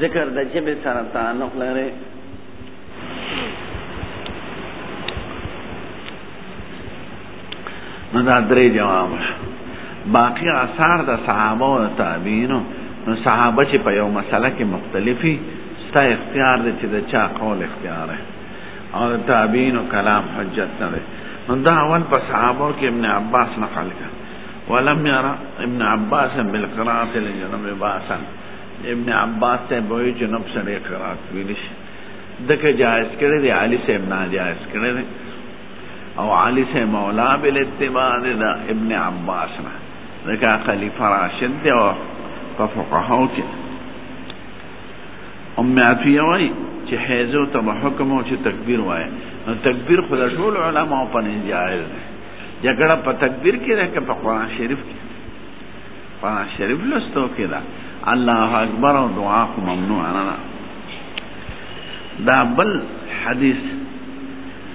ذکر د جبه سره تعلق لري نو دا درې جواب شو باقی آثار د صحابه او تابعینو نو صحابه چې په یو مسله کې مختلفي ستا اختیار دی چې د چا قول اختیار دی او د تابعینو کلام حجت نه دی نو دا اول په صحابه کې ابن عباس نقل کړ ولم يرى ابن عباس بالقراءة لجنوب باسا ابن عباس ته بوي جنوب سره قراءت ویلش دکه جائز کړی دی علي صاحب نه جائز کړی دی او علي صاحب مولا بل اتباع دی دا ابن عباس نه دکه خلیفہ راشد دی او په فقهاو کې ام عطیه وایي چې حیزو ته حکم او چې تکبیر وایي نو تکبیر خو د ټول علماو په نزد جائز دی جګړه په تکبیر کې ده که په قرآن شریف کې قرآن شریف لستو کې ده الله اکبر او دعا خو ممنوع نه ده دا بل حدیث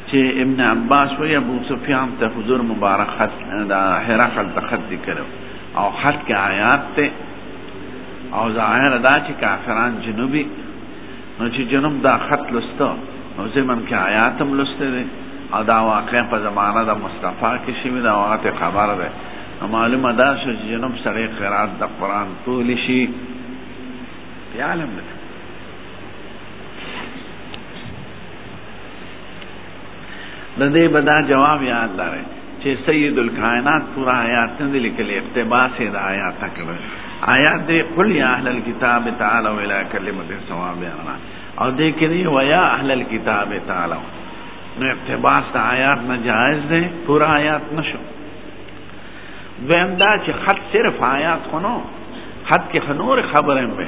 چې ابن عباس و یا ابو سفیان ته حضور مبارک خط دا هرقل ته خط ذکر او خط کې آیات ته او ظاهر دا چې کافران جنوبي نو چې جنوب دا خط لسته نو زمن کې آیات هم لسته دی او دا واقع په زمانه د مصطفی کې شوی دا وخت خبر ده نو معلومه ده چې جنوب سره قرات د قران ټول شي یعلم ده د دې بدا جواب یاد لرئ چې سید الکائنات پورا آیات نه لیکل اقتباس د آیات کړل آیات دې قل یا اهل الكتاب تعالی الى کلمه سوا بیانا او دې کې دی ویا اهل الكتاب تعالی نو اقتباس د آیات نه جائز دی پورا آیات نشو دویم دا چې خط صرف آیات خونو خط کې خنور خبره مې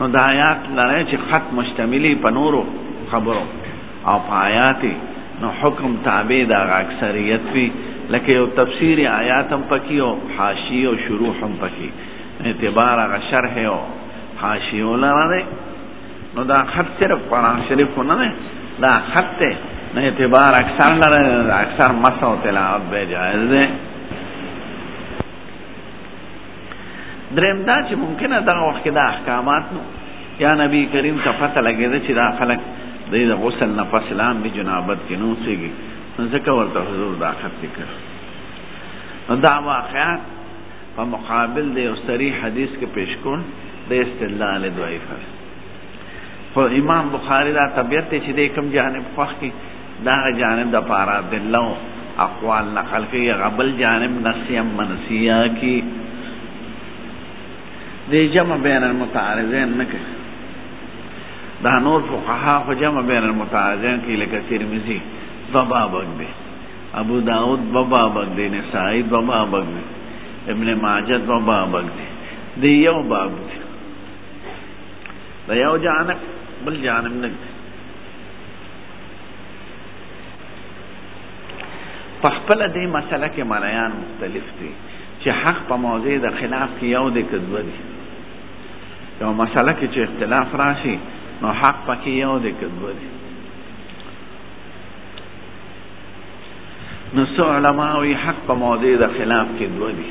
نو دا آیات لري چې خط مشتملی په نورو خبرو او په آیات نو حکم تابع دا اکثریت وی لکه یو تفسیر آیات هم پکې او حاشیه او شروع هم پکې اعتبار غ شرح او حاشیه لري نو دا خط صرف قرآن شریف نه نه دا خط ته نه اعتبار اکثر لري اکثر مسو تلاوت به جائز ده دریم دا چې ممکنه دغه وخت کې دا احکامات نو یا نبی کریم ته پته لګېده چې دا خلک د دې غسل نه پس لام به جنابت کې نو سیږي ځکه ورته حضور دا خط لیکل نو دا واقعات په مقابل د یو صریح حدیث کې پیش کول د استدلال ضعیف خو امام بخاری دا طبیعت چې د کم جانب خوښ کی دغه جانب د پاره د لو اقوال نقل کوي هغه بل جانب نسیا منسیا کی د جمع بین المتعارضین نه کوي دا نور فقها خو جمع بین المتعارضین کې لکه ترمذی بابا بغدی ابو داود بابا بغدی نسائی بابا بغدی ابن ماجه بابا بغدی دی یو باب دی دا یو جانب بل جانب نه په خپل دې مسله کې ملایان مختلف دي چې حق په موضع د خلاف کې یو دی که دوه دي یو مسله کې چې اختلاف راشي نو حق پکې یو دی که دوه دي نو څو علما وایي حق په موضع د خلاف کې دوه دي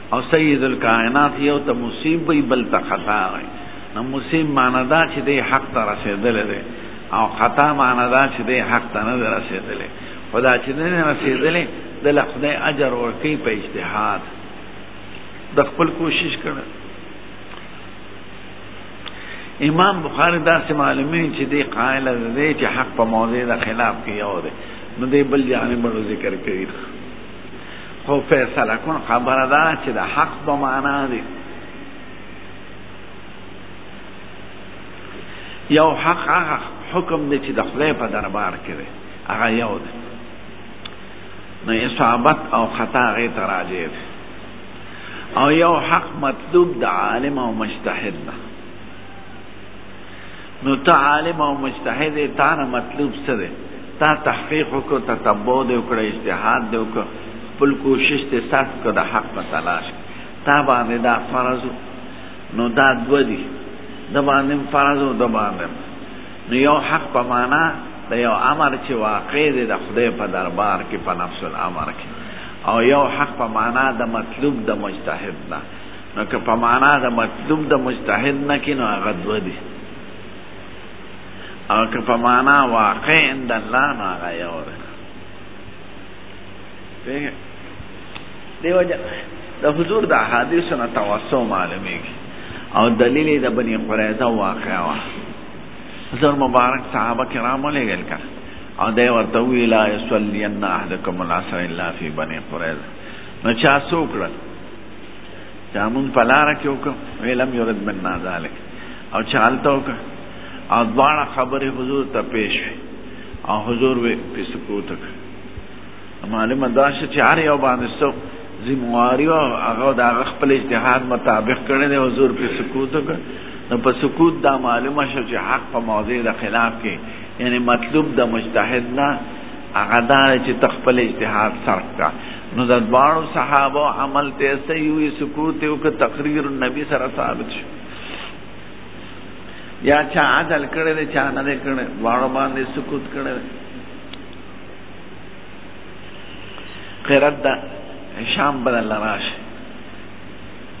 او سید الکائنات یو ته مصیب وي بل ته خطا وي نو مصیب معنا دا چې دی حق ته رسېدل دی او خطا معنا دا چې دی حق ته نه رسېدل خدا چې نه رسېدل د لخدای اجر ورکی په اجتهاد د خپل کوشش کړه امام بخاری دا سه معلومی چې دی قائل دی چې حق په موضع د خلاف کې یو دی نو دی بل جانب ذکر کوي خو فیصله کن خبره ده چې د حق په معنا دی یو حق هغه حکم دی چې د خدای په دربار کې دی هغه یو دی نو اصابت او خطا هغې ته راجع دی او یو حق مطلوب د عالم او مجتهد ده نو ته عالم او مجتهد تا نه مطلوب څه دی تا تحقیق وکړو تتبع دی وکړه اجتهاد دی وکړه خپل کوشش دی صرف کړه د حق په تلاش تا باندې دا فرض نو دا دوه دي د باندې فرض او د باندې نو یو حق په معنا د یو امر چې واقع دی د خدای په دربار کې په نفس الامر کې او یو حق په معنا د مطلوب د مجتهد نه نو که په معنا د مطلوب د مجتهد نه کې نو هغه دوه دي او که په معنا واقع عند الله نو هغه یو ده دیو جن د حضور د احادیثو نه توسع معلومیږي او دلیل د بنی قریظه واقعه وه حضور مبارک صحابه کرامو لېږل کړه او دی ورته وی لا یصلین احدکم العصر الا فی بنی قریظه نو چا څوک کړل چا مونږ په لاره کې وکړو ویلم یورد من نازالک او چا هلته وکړه او دواړه خبرې حضور ته پیش وي او حضور وې په سکوت وکړه معلومه دا شو چې هر یو باندې څوک ذمواري او هغه د هغه خپل اجتهاد مطابق کړی دی حضور په سکوت وکړه نو په سکوت دا معلومه شو چې حق په موضع د خلاف کې یعنی مطلوب د مجتهد نه هغه دا چې تخپل اجتهاد صرف کا نو د دواړو صحابه عمل ته صحیح وي سکوت یو که تقریر نبی سره ثابت شو یا چا عدل کړی دی چا نه دی کړی دواړو باندې سکوت کړی دی قرت د هشام بن الله راشه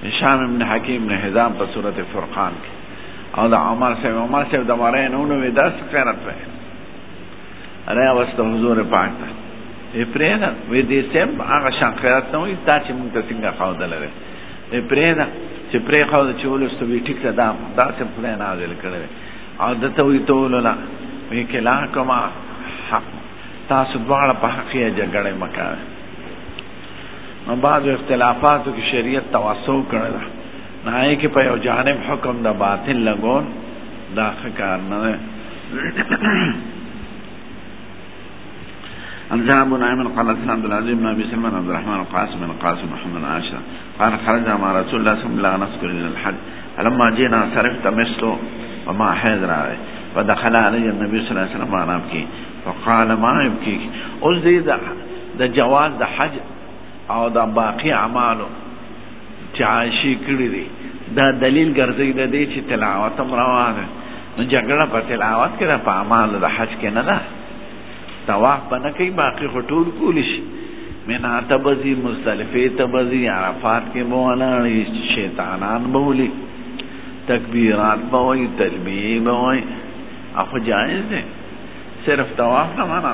هشام ابن حکیم نه هزام په صورت فرقان کې او د عمر صاحب عمر صاحب د مارای نه نو داس قرت وایي را وسته حضور پاک ته ای پرېدا وې دې سم هغه شان خیرات نه وي تا چې موږ ته څنګه خاو دلره ای پرېدا چې پرې خاو چې ولست وی ټیک ته دا دا سم پرې نازل کړل او دته وی ته وللا وی کلا کما حق تاسو دواړه په حق یې جګړه مکه نو بعض اختلافاتو کې شریعت توسو کړل نای کې په یو جانب حکم د باطل لګون دا ښکار نه ده الجهاب بن عامر قال حدثنا عبد العزيز بن ابي سلمان عبد الرحمن القاسم بن القاسم محمد عاشر قال خرج مع رسول الله صلى الله عليه وسلم الى الحج فلما جينا صرفت مثله وما حيز راوي فدخل علي النبي صلى الله عليه وسلم وانا ابكي فقال ما يبكيك اوس دې د جواز د حج او د باقي اعمالو چې عاشي کړي دي دا دلیل ګرځي د دې چې تلاوت هم روانه نو جګړه په تلاوت کې د پامال د حج کې نه ده طواف بنه کوي باقي خطور کولی شي منا تبزی مصطلفه تبزی عرفات کې بولاړي شیطانان بولی تکبیرات بوي تلبیه بوي اخو جائز ده صرف طواف نه معنا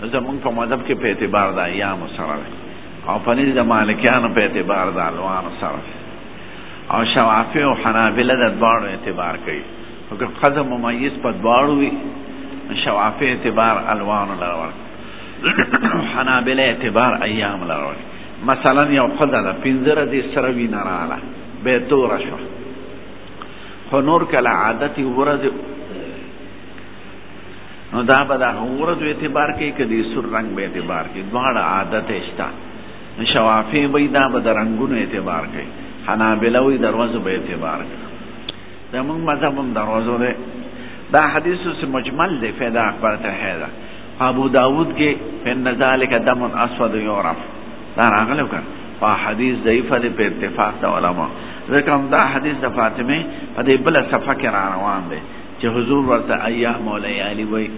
نو زمونږ په مذهب کې په اعتبار د ایامو سره دی او په نزد د مالکیانو په اعتبار د الوانو سره دی او شوافی او حنابله د دواړو اعتبار کوي او که ښځه ممیز په دواړو وي شوافی اعتبار الوانو لره ورکړي حنابله اعتبار ایام لره ورکړي مثلا یو ښځه ده پنځه ورځې سره وینه راغله بیا توره شوه خو نور کله عادت ورځې نو دا به د هغه ورځو اعتبار کوي که د سور رنګ به اعتبار کوي دواړه عادت یې شته نو شوافی به دا به د رنګونو اعتبار کوي حنابله وایي د ورځو به اعتبار کوي زموږ مذهب هم د ورځو دی دا حدیث اوس مجمل دی فیدا اکبر ته حیدا ابو داود کې فن ذالک دم اسود یعرف دا راغلی وکړ په حدیث ضعیف دی په اتفاق د علما ځکه دا حدیث د فاطمه په دې بل صفحه کې را روان دی چې حضور ورته ایام او لیالی وای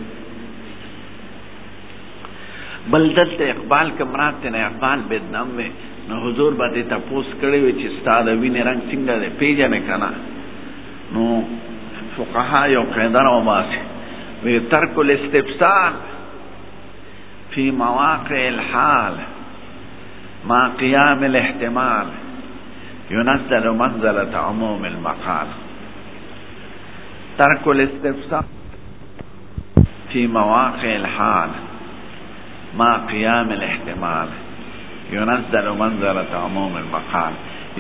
بل دلته اقبال کمرات ته اقبال بدنام وې نو حضور باندې تاسو کړي وي چې ستاد وینې رنگ څنګه دی پیژنې کنه نو فقها یو قاعده او باسي وی ترک الاستفسار فی مواقع الحال ما قیام الاحتمال ينزل منزلة عموم المقال ترک الاستفسار في مواقع الحال ما قيام الاحتمال ينزل منزلة عموم المقال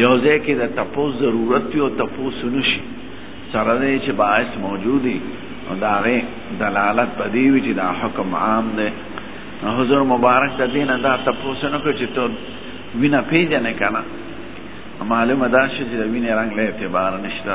یو ځای کې د تپوس ضرورت وي او تپوس نشي سره دی چې باعث موجودي نو د هغې دلالت په دې وي چې دا حکم عام دی نو حضور مبارک د دې نه دا تپوس نه کړو چې ته وینه پېژنې که نه معلومه دا شي چې د وینې رنګ له اعتبار نشته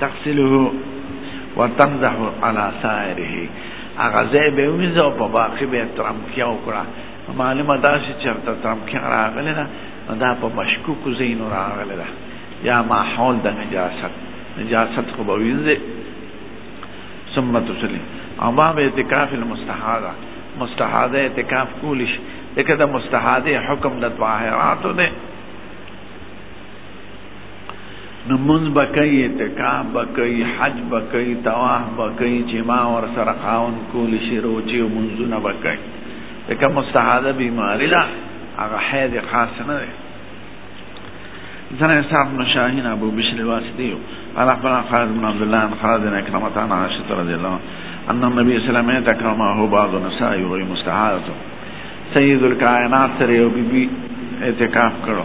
تغسله وتمزح على سائره هغه ځای به وینځو په باقي به ترم کیا وکړه معلومه دا چې چرته ترم کیا راغلی نه دا په مشکوک زین راغلی ده یا ماحول د نجاست نجاست خو به وینځي ثم تصلي اما به اعتکاف المستحاضه مستحاضه اعتکاف کولیش دغه د مستحاضه حکم د طاهراتو ده نمونځ به کوي اعتکاف به کوي حج به کوي طواف به کوي جما ور سره خاون کول شي روچي او منځونه به کوي دا کوم مستحاده بیماری ده هغه حید خاص نه ده زنه صاحب مشاهین ابو بشر واسطی قال اخبرنا خالد بن عبد الله عن خالد بن اكرمه عن عائشه رضي الله ان النبي صلى الله عليه وسلم تكرمه بعض النساء وهي مستحاضه سيد الكائنات سره یو بیبي اعتکاف کړو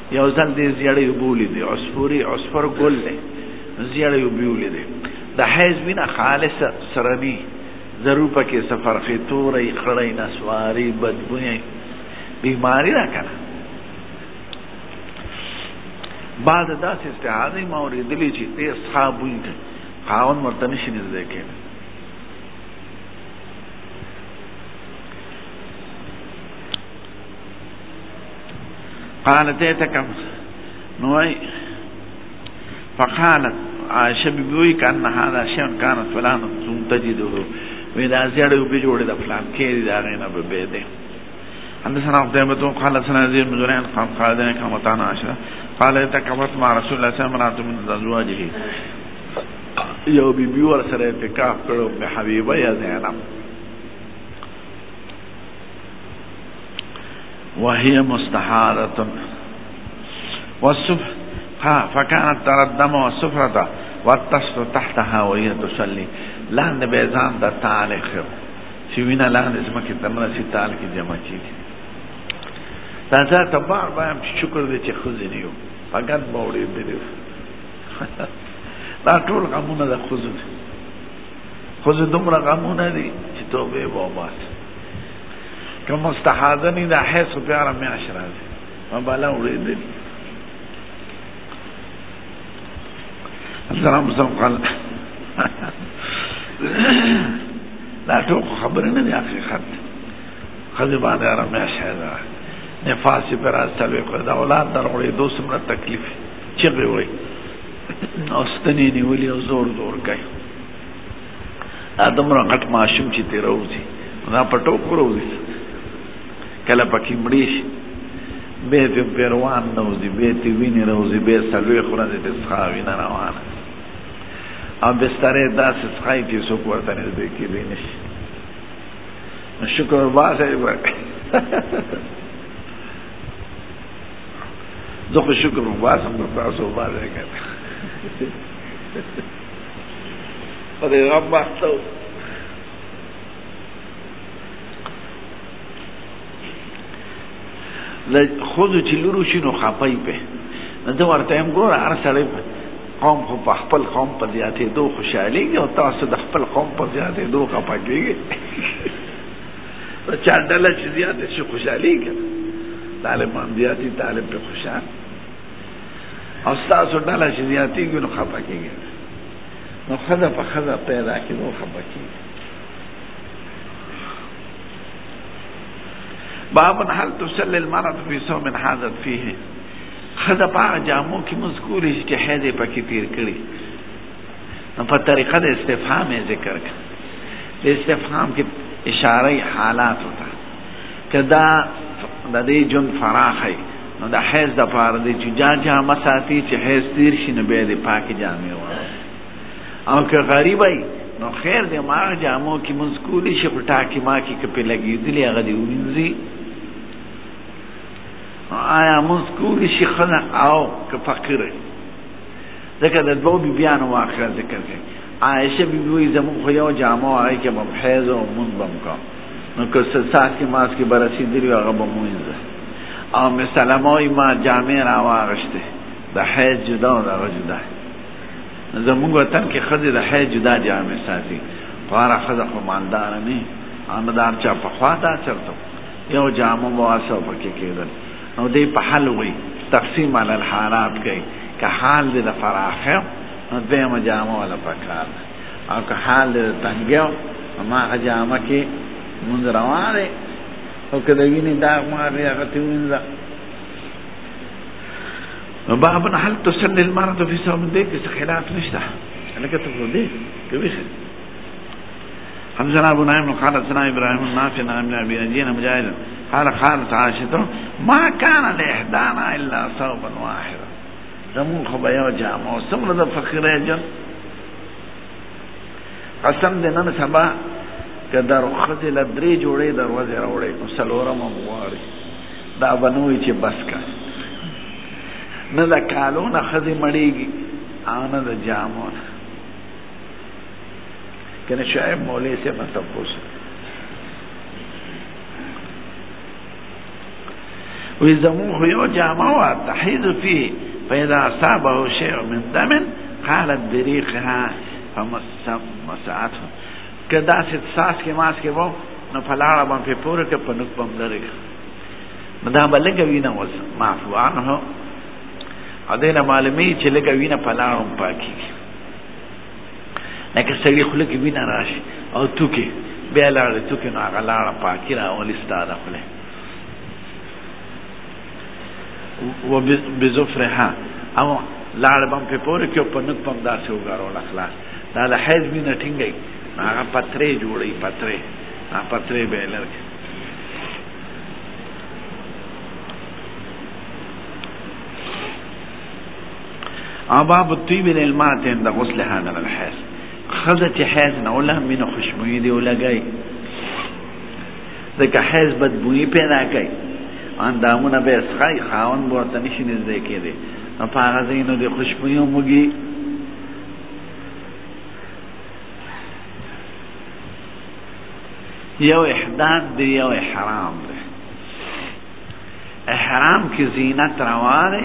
یو ځل دې زیړې اوبه ولیدې عصفوري عصفور ګل دی زیړې اوبه ولیدې د حیض وینه خالصه سره دي ضرور پکې څه فرقې تورې خړې نسواري بدبوې بیماری را کنه بعد داسې استعاده ما اورېدلې چې دې اصحاب وي خاون ورته نشي نږدې کېږي قالت تکم نوای فقالت عائشه بي بي كان هذا شيء كان فلان تجده وې دا زیړې وبې جوړې د فلان کې دا غینه به به دې حدثنا قتيبة بن قال سنا زيد بن زريع قال قال ذلك متانا عشرة قال تكفت مع رسول الله صلى الله عليه وسلم من ازواجه یو بی بی ور سره اعتکاف کړو په حبیبه یا زینب وهي مستحارة والصبح فكانت ترى الدم والسفرة والتست تحتها وهي تصلي لاندې به ځان د تعالی خو چې وینا لاندې زما کې تمره چې تعالی کې جمع کیږي دا ځا ته بار بار شکر دې چې خو دې یو فقط باورې دې دا ټول غمونه د خو دې خو دې دومره غمونه دي چې توبه وباسه که مستحاضه نی دا حیث و پیارا میاش رازی ما بالا اوڑی دی سلام سلام قال لا ټوک خبرې نه دی حقیقت خځې باندې آرام میاش ده نفاس یې پر راځلوې کړ د اولاد در غړې دو څومره تکلیف چغې وایي او ستنې نیولې او زور زور کوي دا دومره غټ ماشوم چې ترې راوځي دا په ټوکو راوځي کله پکې مړی شي بیا پرې پرې روان نه وځي بیا ترې وینې راوځي بیا څلوېښت ورځې پرې څښا وینه روانه او بسترې داسې څښایي چې څوک ورته نږدې کېدی نه شي نو شکر وباسئ زه خو شکر وباسم پر تاسو وباسئ که په دې غم باسته له خوځو چې لورو شي نو خپای په نه دا ورته هم ګوره هر سړی قوم خو په خپل قوم په زیاتې دو خوشحالي او تاسو د خپل قوم په زیاتې دو خپه کېږي چا ډله چې زیاتې شي خوشحالي ګره طالب هم زیاتې طالب په خوشحال او ستاسو ډله چې زیاتېږي نو خفه کېږي نو ښځه په ښځه پیدا کېدو خفه کېږي باب هل تصلي المرأة في صوم حاضت فيه خدا په جامو کې مذکور چې حیض پکې تیر کړی نو په طریقه د استفهام ذکر کړ استفهام کې اشاره حالات وته که دا د دې جون فراخی نو د حیز د پاره دی چې جا جا مساتی چې حیز تیر شي نو بیا دې پاک جامې و او که غریبای نو خیر دې ما جامو کې منسکولی شي په ټاکي ما کې کپې لګېدلې هغه دې وینځي آیا منسکولی شي خنه او که فقیر ځکه د دوو بیبیانو واقعه ذکر کوي عائشه بیبي وایي زموږ خو یو جامه وه هغې کې به حیز او مونځ به هم کوم نو که څه څاڅکې ماسکې به رسېدلي وي هغه به مو وینځه او مې سلمه وایي ما جامې را واغشتې د حیض جدا او د هغه جدا زموږ وطن کې ښځې د حیض جدا جامې ساتي خو هره ښځه خو مالداره نه او نه د هر چا پخوا دا چرته یو جامه به واسه پکې کېدل نو دی په حل وایي تقسیم علی الحالات کوي که حال دې د فراخه نو دویمه جامه ولا پکار ده او که حال د تنګیو هماغه جامه کې مونږ روان دی او که د وینې داغ ما دی هغه ته وینځه نو باب هل تسن المرض فی صوم دې کې خلاف نشته لکه ته په دې کې ویښه حمزنا ابو نعیم قال سنا ابراهیم النافع نعم ابي اجين مجاهد قال قالت عائشه ما كان لاحدانا الا صوبا واحدا زمون خو به یو جامه او څومره د فقیره جن قسم دې نن سبا که در ښځې له درې جوړې دروازې راوړې نو څلورم هم غواړي دا به نه وي چې بس کا نه د کالو نه ښځې مړېږي او نه د جامو نه که نه شاید مولې صاحب نه تپوس وی زمون خو یو جامه وا تحید فی فاذا اصابه شیء من دم قالت بریقها فمسعت که داسې ساس کې ماس کې وو نو فلاړه بم په پوره کې په نوک بم لري دا بلګه وینه وس معفو عنه ا دینه معلومی چې لګه وینه فلاړه هم پاکي لکه سړي خوله کې وینه راشي او توکي بیا لاړه توکي نو هغه لاړه پاکي راولي ستا د خولې وبظفرها او لاړه بم په پورې کې په نوک پم داسې وګاروله خلاص دا د حیض وینه ټینګوي نو هغه پترې جوړوي پترې هغه پترې به یې لرکړي اباب الطيب للماء عند غسلها من الحيض خزه چې حیض نه ولا مینه خوشبوئی دی ولګي ځکه حیض بدبوئی پیدا کوي اندامونه به اسخای خاون ورته نشي نږدې کېدی نو په هغه ځای نو د خوشبوئی موږي یو احداد دی یو احرام دی احرام کې زینت روانه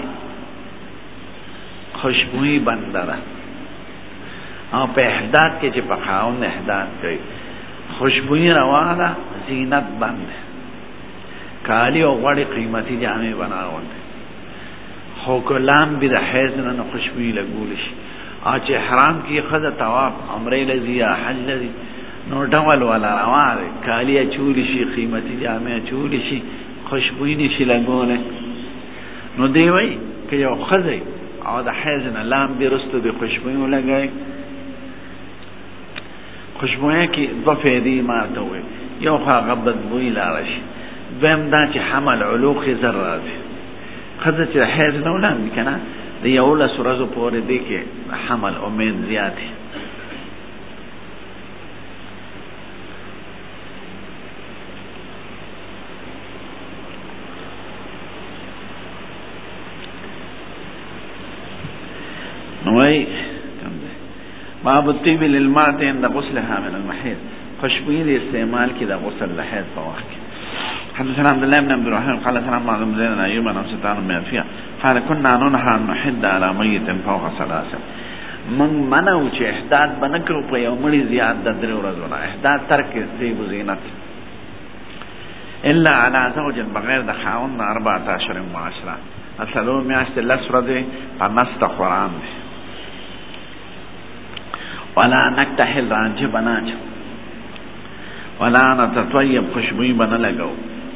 خوشبوئی بنده ده او په احداد کې چې په خاوند احداد کوي خوشبوئی روانه زینت بنده کالی او غړي قیمتي جامې بناوند خو کلام به د حیز نه خوشبوئی لګول شي او چې حرام کې خزه طواف عمره لذي یا حج لذي نو ډول ولا روا دی کالی چولی شي قیمتي جامع چولی شي خوشبوی نشي لګولی نو دی وای که یو ښځی او د حیض نه لاندې رستو د خوشبوی ولګوي خوشبویه کې دوه فیدې ما ته وویل یو خو هغه بدبوی لاړه شي دویم دا چې حمل علوق یې زر راځي ښځه چې حیض نه ولاندې که نه د یولس ورځو پورې دی کې حمل امید زیات وای کم ده باب الطيب للمرأة عند غسلها من المحيض خوشبوئی د استعمال کې د غسل د حیض په وخت کې حدثنا عبد الله بن عبد الرحمن قال سلام بعض مزيد ايوب عن سلطان بن عفيه قال كنا ننهى ان نحد على ميت فوق ثلاثه موږ منع و چې احداد به نه کړو په یو مړي زیات د درې ورځو نه احداد ترک استیب و زینت الا علی زوج بغیر د خاوند نه اربعه اشهر معاشره اصلو میاشتې لس ورځې په نسته قرآن دی ولا نکتحل رانجه بناچ ولا نتطیب خوشبوی بنا لگو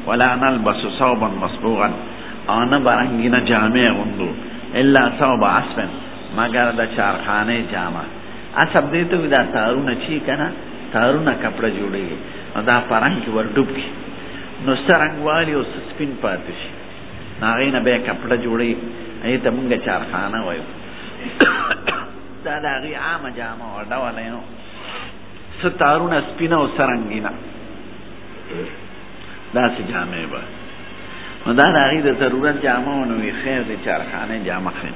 ولا نلبس صوبا مصبوغا آنه برنگی نه جامعه غندو الا صوب عصفن مګر د چارخانه جامه اصل دې ته دا تارونه چی کنه تارونه کپڑا جوړیږي نو دا پرنګ کې ور ډوب کی نو سرنګ والی او سپین پاتې شي هغه نه به کپڑا جوړي ایته مونږه چارخانه وایو دا د هغې عامه جامه وه ډول یې نو څه تارونه سپینه او څه رنګینه داسې جامې به نو دا د هغې د ضرورت جامه و نو ویښې د چارخانې جامه ښیم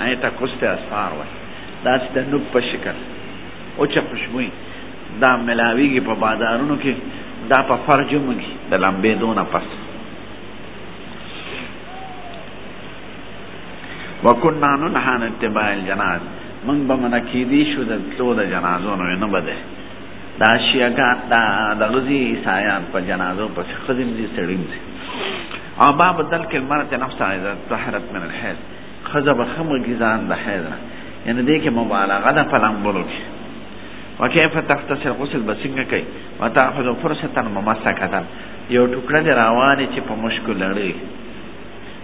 اې ټکوس ته اسفار وای داسې د نوک په شکل او چې خوشبوي دا ملاویږي په بازارونو کې دا په فرج موږي د لمبې دونه پس وکنا ننهان اتباع الجناز من به من کې دي شو د تلو د جنازو نه نه بده دا شیګه دا د غزي سایان په جنازو په خدمت دي سړیم دي او باب دل کې مرته نفس عزت طهرت من الحیض ښځه به ښه مږي ځان د حیض نه یعنې دې کې مبالغه ده په لامبلو کې وکیف تختصر غسل به څنګه کوي وتاخذ فرصتا ممسکتا یو ټوکړه دې روانې چې په مشکو لړې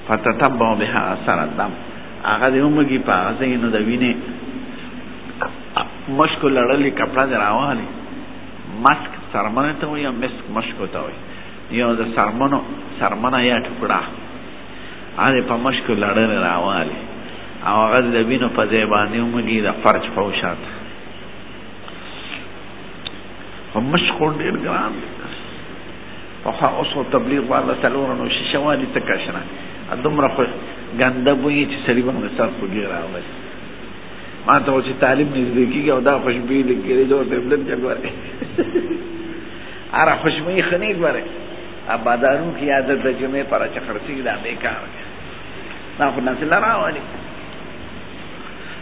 فتتبع بها اثر الدم هغه دې ومږي په هغه ځای نو د وینې مشکو لړلې کپړه دې روانې مسک سرمنه ته وایي یا مسک مشکو ته وایي یو د سرمنو سرمنه یا ټوکړه هغه په مشکو لړل راواله او هغه د وینو په ځای باندې ومګي د فرج په وشات په مشکو ډیر ګران په خوا اوس تبلیغ والا سلور نو شیشه والی تکشنه دومره خو ګنده بوی چې سړي باندې سر خوږی راوړي ما ته چې طالب نږدې کېږي او دا خوشبویي لږ کېږي زه ورته بلد جګوارې اره خوشبوئی خنی ګوره ا بازارو کې یاد د جمعې پر چې خرڅي دا بیکار دا خو نسل راوالي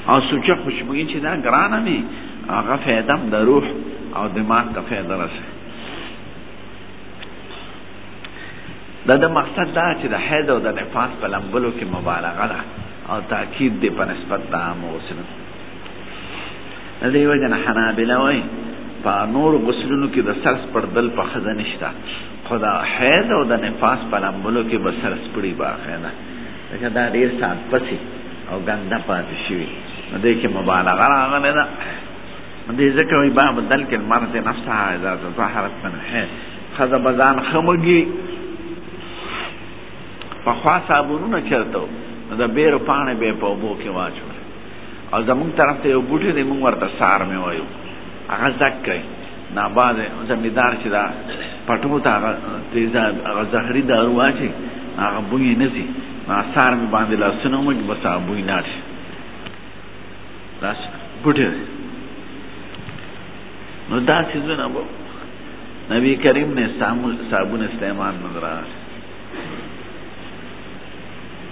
او سوچه خوشبوئی چې دا ګرانه نه هغه فایده د روح او دماغ ته فایده رسي دا د مقصد دا چې د حیض او د نفاس په لمبلو کې مبالغه ده او تاکید دی په نسبت د عامو اوسنو دې وجنه حنابلة وای په نور غسلونو کې د سر سپړدل په خزه نشته خدا حیض او د نفاس په لاملو کې به سر سپړي باخه نه دا دا ډیر سات پسی او ګنده پاتې شي نو دې کې مبالغه راغله ده دې ځکه وي باب دل کې مرته نفسها اذا تطهرت من حیض خزه بزان خمږي په خوا صابونونه چرته د بیرو پانه به په وبو کې واچو او زمونږ طرف ته یو بوټی دی مونږ ورته سار مې وایو هغه زک کوي نا بعد زمیندار چې دا پټو ته هغه تیزه هغه زهري دارو واچي هغه بوی نه ځي نو سار مې باندې لاسونه ومږي بس هغه بوی نه شي لاس بوټی دی نو دا څیزونه به نبی کریم نه صابون استعمال نه راغلی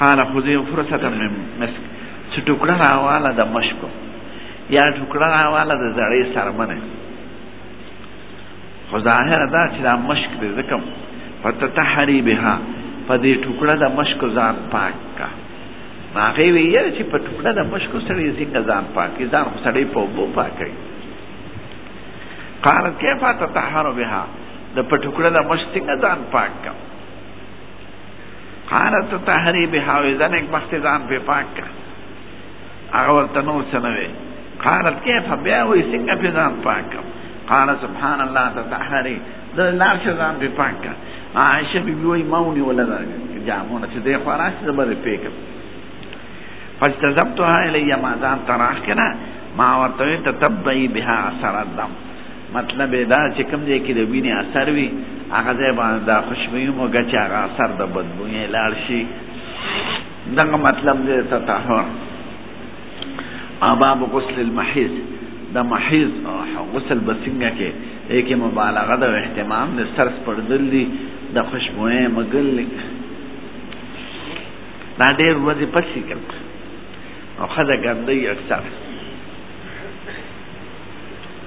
قال خذي فرصه من مسك چې ټوکړه راواله د مشکو یا ټوکړه راواله د زړې سرمنه خو ظاهره دا چې دا مشک دی ځکه فتتحري بها په دې ټوکړه د مشکو ځان پاک کا هغې ویل چې په ټوکړه د مشکو سړی څنګه ځان پاکي ځان خو سړی په اوبو پاکوي قالت کیف تطهر بها د په ټوکړه د مشک څنګه ځان پاک کړم قالت تطهری بها وی ځان یک بخت ځان په پاک کا هغه ورته نو سنوي قالت كيف بیا وی څنګه په ځان پاک کا قال سبحان الله تطهری د لار څخه ځان په پاک کا عائشه بي وی مونی ولا جامونه چې د خراس زبر پیکم فاجتذبتها الی ما ځان تراخ کنه ما ورته تتبعی بها اثر الدم مطلب یې دا چې کوم ځای کې د وینې اثر وي هغه ځای باندې دا خوشبويي موږ چې هغه اثر د بدبویۍ لاړ شي دغه مطلب دی تطهر اباب غسل المحیض د محیض غسل به څنګه کې یکه مبالغه د اهتمام د سر سپړدل دي د خوشبوې مګل دا ډېر ورځې پسې کړ او خدای ګندې اکثر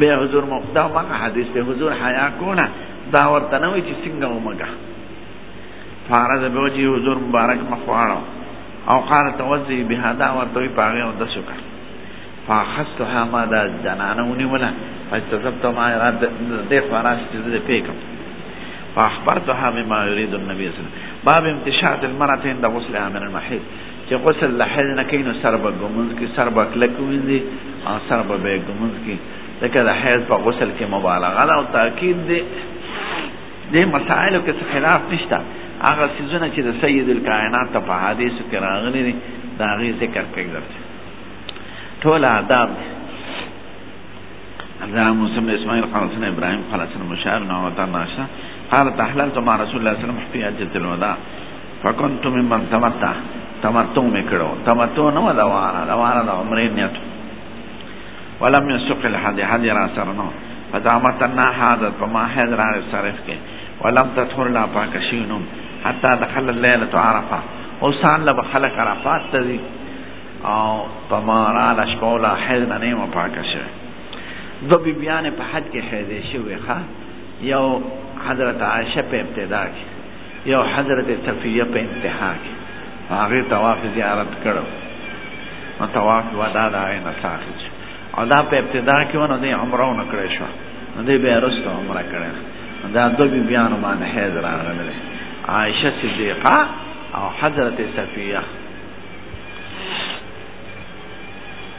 بیا حضور مو دا مغه حدیث ته حضور حیا کوله دا ورته نه وی چې څنګه ومګه فارز به وجه حضور مبارک مخواړو او قال توزی بها دا ورته پاغه او دسو کا فاخذتها ما دا جنانه ونی ولا فاستذبت ما رد دې فراش چې دې پیکم فاخبرتها بما يريد النبي صلى الله عليه وسلم باب امتشاء المرأة عند غسلها من المحيط چې غسل له حیض نه کوي نو سر به ګمونځ کړي سر به کلک ووینځي او سر به به یې ګمونځ کړي ځکه د حیض په غسل کې مبالغه ده او تاکید دی دې مسایلو کې څه خلاف نشته هغه څیزونه چې د سید الکائنات په حدیثو کې راغلي دي د هغې ذکر کوي درته ټول آداب دی حدثنا موسى بن اسماعيل قال حدثنا ابراهيم قال حدثنا مشاعر بن عمر قال تحللت مع رسول الله صلى الله عليه وسلم في حجه الوداع فکنت ممن تمتع تمتع مې کړو تمتع نه وه دواره دواره د عمرې نیت ولم یسق الحد حد را سره نو فتامتنا حادت په ما حید را صرف کې ولم تطهر لا پاک شینم حتی دخل اللیلة عرفه او سان له خلق عرفات ته ځي او په ما را له شپه ولا حید نه نیمه پاکه شوې دو بیبیانې په حد کې حیدې شوې ښه یو حضرت عائشه په ابتدا کې یو حضرت صفیه په انتها کې هغه طواف زیارت کړو نو طواف ودا دا نه ساخت او دا په ابتدا کې ونه دی عمره ونه کړې شو نو دی به رسته عمره کړې دا دوه بی بیان باندې حیز راغله عائشه صدیقه او حضرت صفیه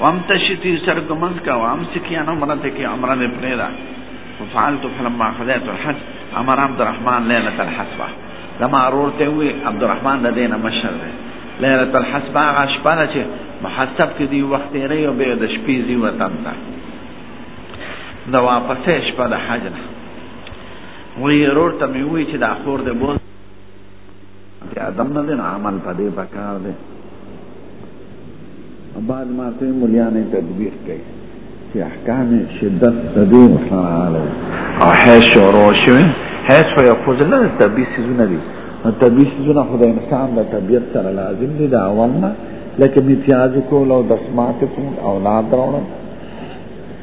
وامتشي تیر سر د منځ کا وامسکی انا مرته کې عمره مې پرې ده فعلت فلما قضيت الحج امر عبد الرحمن ليله الحسبه زما ورور ته وی عبد الرحمن د دینه مشر دی ليله الحسبه هغه شپه ده چې محسب کې دی وخت یې ری او به د شپې زی وطن ته دا واپسې شپه د حج نه وی ورور ته مې وی چې د اخور د بوز چې ادم نه دی عمل په دې پکار دی بعد ما ته مليانې تدبیر کوي چې احکام شدت د دې مسلمانانو او هي شروع شوی هیڅ په یو خپل نه تدبیر سيزونه دي تدبیر سيزونه خدای انسان د طبيعت سره لازم دي دا اول نه لکه میتیاز کول او دسمات کول اولاد راوړل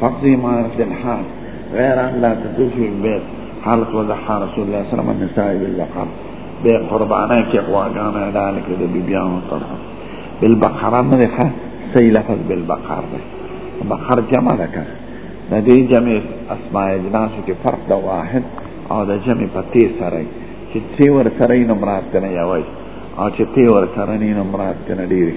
فقضي ما في الحال غير أن لا تدوشي البيت حالت وضحى رسول الله صلى الله عليه وسلم النساء بالبقر بے قربانه کې غواګانه ذلك د بیبیانو سره بالبقره نه ښه صحیح لفظ بالبقر دی بقر جمع ده که د دې جمع اسماء اجناس کې فرق د واحد او د جمع په تی سره چې تی ور سره یې نو مراد کنه یوای او چې تی ور سره نه نو مراد کنه ډیری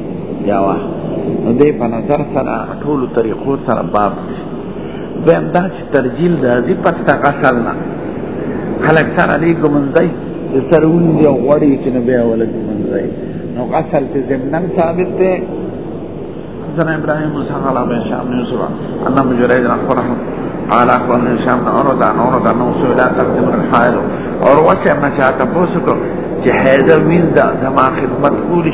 یاوا نو دې په نظر سره ټول طریقو سره باب دي بهم دا چې ترجیل راځي پس تا غسل نه خلک سره دې ګمنځي د سرون دی غوړی چې نه بیا ولګ منځي نو غسل چې زمنن ثابت دی زن ابراهيم موسى قال ابن شام يوسف ان مجرد اخبره قال اخبرني شام اورد ان اورد ان وصل لا تقدم الحائل اور وسع ما شاء تبوسكم چې حیدر ویل دا زما خدمت کولی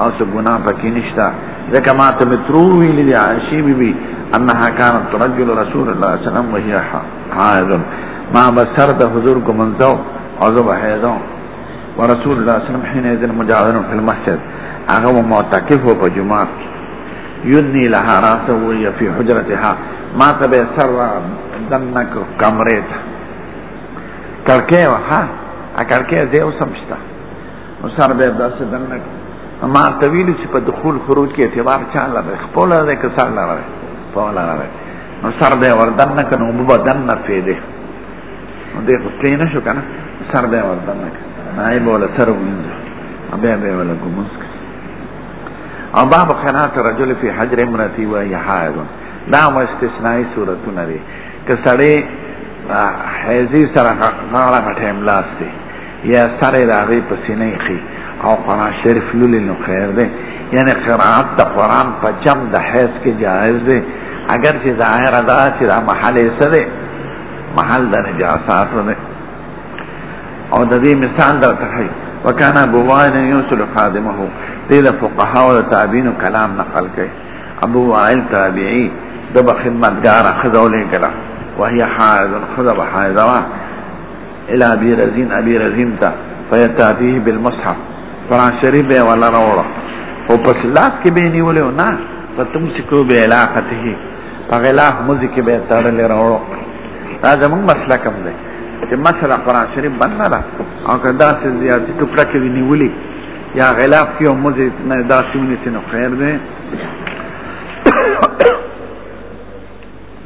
او څه ګناه پکې نشته ځکه ما ته مې ترو ویلي دي عائشې بیبي انها كانت ترجل رسول الله صلی الله علیه وسلم وهي حائض ما به سر د حضور ګمنځو او زه به حیضو ورسول الله صلی الله علیه وسلم حينئذ مجاهر في المسجد هغه معتکف په جمعه یدنی لها راسه وی فی حجرتها ما ته به سر دنک کمرې ته کړکۍ وه ها کړکۍ زه اوس هم شته نو سر به داسې دننه کړي ما ته ویلي چې په دخول خروج کې اعتبار چا لره خپل لره که سر لره خپل لره نو سر به ور دننه کړي نو به دننه پیدې نو دې خو پرې نه شو که نه سر به ور دننه کړي نای به ولا سر وینځه بیا به ولا ګمس کړي او باب قنات رجل فی حجر امرتی و هي حائض دا هم استثنایی صورتونه دي که سړی حیضی سره غاړه غټه املاس دی یا سر یې د هغې په سینه ایښي او قرآن شریف لولي نو خیر دی یعنې قرائت د قرآن په جم د حیض کې جایز دی اګر چې ظاهره دا چې دا محل یې څه دی محل د نجاساتو دی او د دې مثال درته ښایي وکانا بوائل یوسل خادمه دې د فقهاو د تابعینو کلام نقل کوي ابو وائل تابعی د به خدمتګاره ښځه ولېږله وهي حائض ښځه به حائضه وه الى ابي رزين ابي رزين ته فيتابيه بالمصحف قران شريف به ولا راوړه او پس لاس کې به نیولې نه فتم سکو به علاقته په غلاف مزي کې به تړلې راوړو دا زموږ مسله کوم دی چې مسله قران شریف بنه ده او کدا چې زیاتې ټوکړه کې نیولې یا غلاف کې او مزي نه دا شونې چې نو خیر دی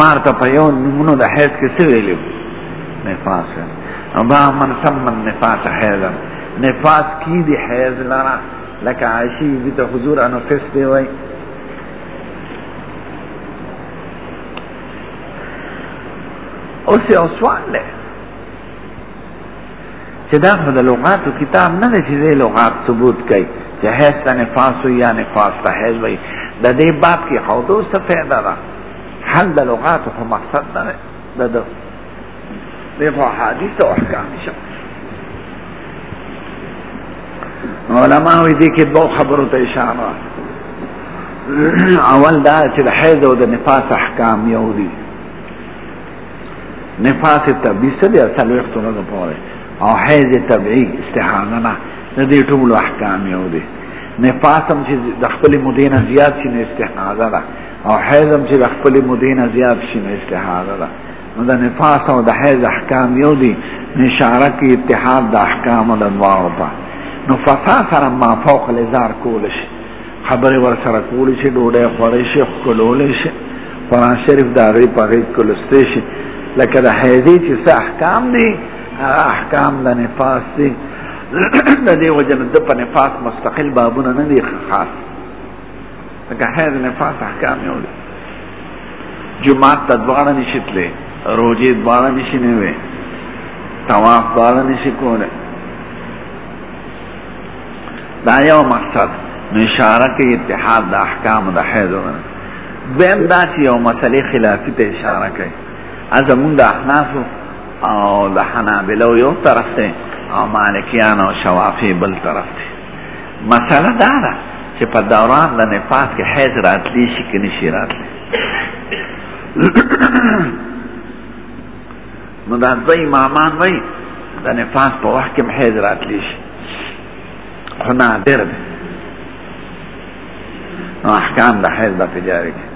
مار ته په یو نمونو د حیض کې څه ویلي نفاس ما من سم النفاس حیضا نفاس کی دی حیض لرا لکه عائشی بی ته حضور انو فس دی وای اوس یو سوال دی چې دا خو د لغاتو کتاب نه دی چې دې لغات ثبوت کوي چې حیض ته نفاس وي یا نفاس ته حیض وي د دې باب کې خودو څه فایده ده حل د لغاتو خو مقصد نه دی د ده دې خو حدیث او احکام شه علماء دې کې دوه خبرو ته اشاره اول دا چې د حیض او د نفاس احکام یو دي نفاس طبیعي څه دی څلوېښتو ورځو پورې او حیض طبیعي استحاضه نه د دې ټولو احکام یو دی نفاس هم چې د خپلې مودې نه زیات شي نو استحاضه ده او حیض هم چې د خپلې مودې نه زیات شي نو استحاضه ده نو د نفاس او د حیض احکام یو دي نشاره کې اتحاد د احکامو د دواړو ته نو فسا سره ما فوق الازار کول شي خبرې ورسره کولی شي، ډوډۍ خوړی شي، ښکلولی شي، قرآن شریف د هغې په غېږ کې لوستی شي، لکه د حیضې چې څه احکام دي هغه احکام د نفاس دي د دې وجه نه د په نفاس مستقل بابونه نه دي خاص لکه حیض نفاس احکام یې ولې جماعت ته دواړه نشي تللی روژې دواړه نشي نیوی طواف دواړه نشي کولی دا یو مقصد نو اشاره کوي اتحاد د احکام د حیض نه دویم دا چې یو مسلې خلافي ته اشاره کوي ازمون د احناف او د حنابلو یو طرف ته او مالکیان او شوافی بل طرف ته مسله دا ده چې په دوران د نفاس کې حیض راتلی شي کې نشي راتلی نو دا ځای امامان وای د نفاس په وخت کې حیض راتلی شي خو نادر دی نو احکام د حیض به په جاري کې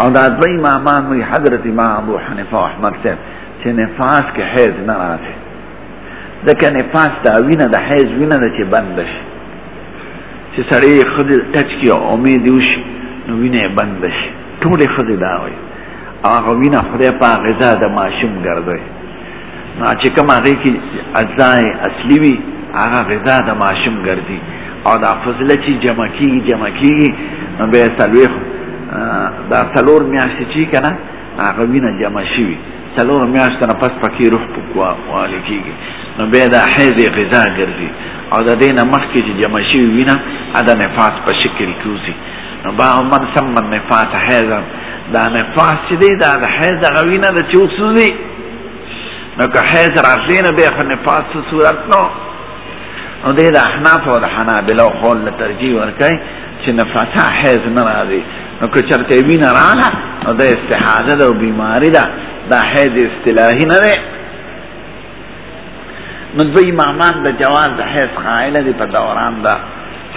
او دا ځای امامان وای حضرت امام ابو حنیفه او احمد صاحب چې نفاس کې حیض نه راځي ځکه نفاس دا وینه د حیض وینه ده چې بند شي چې سړی ښځې ټچ کړي او امید وشي نو وینه یې بند شي ټولې ښځې دا وایي هغه وینه خدای په غذا د ماشوم ګرځوي نو چې کوم هغه کې اجزای اصلي وي هغه غذا د ماشوم ګرځي او دا فضله چې جمع کیږي جمع کیږي نو به سلوي دا سلور میاشتې چې کنه هغه وینه جمع شي سلور میاشتې نه پس پکې روح پکوا والي کیږي نو به دا حیض غذا ګرځي او د دې نه مخکې چې جمع شي وینه عدم فاس په شکل کې نو با من سم من نفاس حیضا دا نفاس چې دی دا د حیض دغه وینه ده چې وسوځي نو که حیض راتلی نو بیا خو نفاس څه صورت نو نو دی د احناف او د حنابلو قول له ترجیح ورکوي چې نفاسه حیض نه راځي نو که چېرته یې وینه راغله نو دا استحاده ده او بیماري ده دا حیض اصطلاحي نه دی نو دوی امامان د جواز د حیض قائل دي په دوران د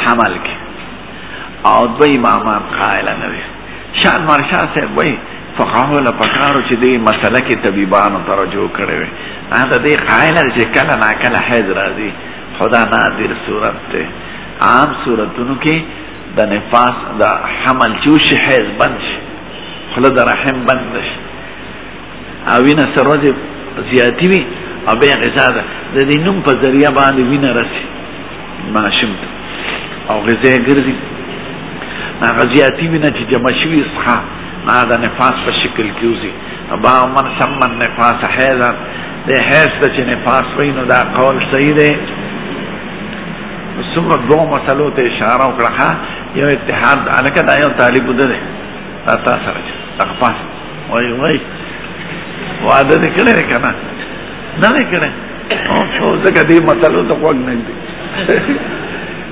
حمل کې او دو امامان قائل نه وي شان مرشا سے وای فقهو له پکارو چې دې مسله کې طبيبانو ترجو کړې وي نه د دې قائل چې کله نا کله حیض راځي خدا نادر صورت ته عام صورتونو کې د نفاس د حمل چوش حیض بند شي خله د رحم بند شي او وینه سر ورځ زیاتی وي او بیا غذا ده د دې نوم په ذریعہ باندې وینه رسي ماشوم ته او غذا ګرځي هغه زیاتی وینه چې جمع شوي څخه هغه نفاس په شکل کې وزي ابا من سم النفاس حیضا د حیض ته چې نفاس وي نو دا قول صحیح دی ثم دو مسلو ته اشاره وکړه یو اتحاد الکه دا یو طالب ده دا تاسو سره تخفاس وای وای وعده دې کړې کنه نه نه کړې او څو ځکه دې مسلو ته وګ نه دي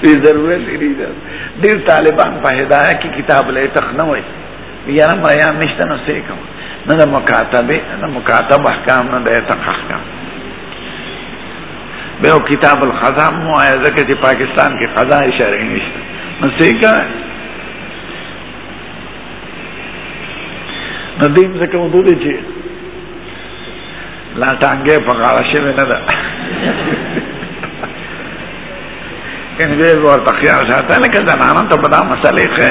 دې ضرورت لري دا ډېر طالبان په هدايه کې کتاب لې تخنه وای یاره ما یا مشته نو سې کوم نه د مکاتبه نه مکاتب احکام نه د احکام به کتاب الخزام مو آیا ځکه چې پاکستان کې خزا شرعي نشته نو څه کوي نو دې ځکه مو دوی چې لا ټانګه په غاړه شوی نه ده کنه دې ورته خیال ساته نه کړه نه نن ته په دا مسلې ښه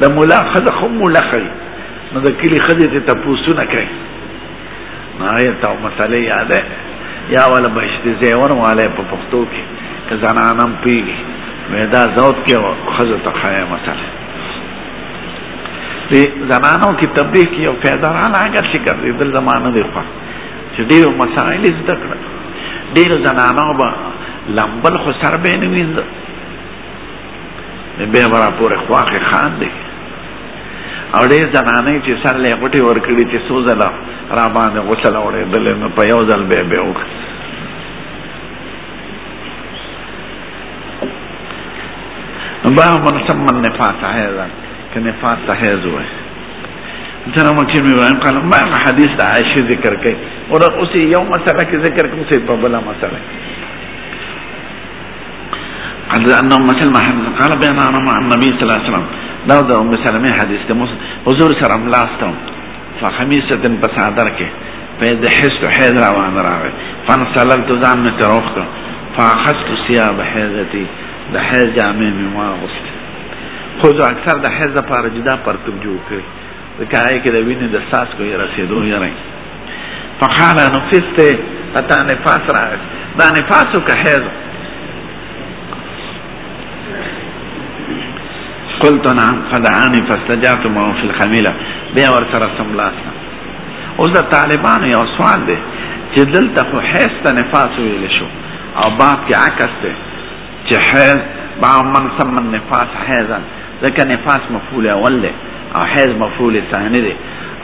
د مولا خزه خو مولا خي نو د کلی خزه ته تاسو نه کوي ما یې تا مسلې یاده یا ولا بشته زیور والے په پښتو کې که زنانم پیږي مې دا زوت کې خزه ته خایمه دی زنانو کې تبلیغ کې او فایده را لاګه شي کوي د زمانه دی خو چې ډېر مسائل زده کړل ډېر زنانو به لمبل خو سر به نه وینځ به برا پورې خواخه خان دی او ډېر زنانه چې سر له غټي ور کړی چې سوزلا را باندې غسل اورې دلې نو په یو ځل به به وکړ باه من سمم النفاس هذا كنفاس هذا هو جنا مكيم ابراهيم قال ما ما حديث عائشة ذكر كي اور اسی یو مسئلہ کی ذکر کو سے بلا مسئلہ عند أن أم سلمة حديث قال بين أنا مع النبي صلى الله عليه وسلم داود أم سلمة حديث مسلم وزور سر أم لاستم فخمیسة په څادر کې فإذ حست حیض راوان راغی فانسللت ځان مې تر اوښ کړ فاخذت ثياب حیضتي د حیض جامې مې واغوستې خو زه اکثر د حیض لپاره جدا پرتوب جوړ کړی ځکه هغې کې د وینې د څاڅکو یې رسېدو یری فقال نفست تا نفاس راغی دا نفاس که حیض قلت نعم فدعاني فاستجابت معه في الخميله بیا ور سره سملاسته اوس د طالبانو یو سوال دی چې دلته خو حیث ته نفاس ویل شو او باب کې عکس دی چې حیث با من سم نفاس حیزا ځکه نفاس مفعول اول دی او حیز مفعول ثانی دی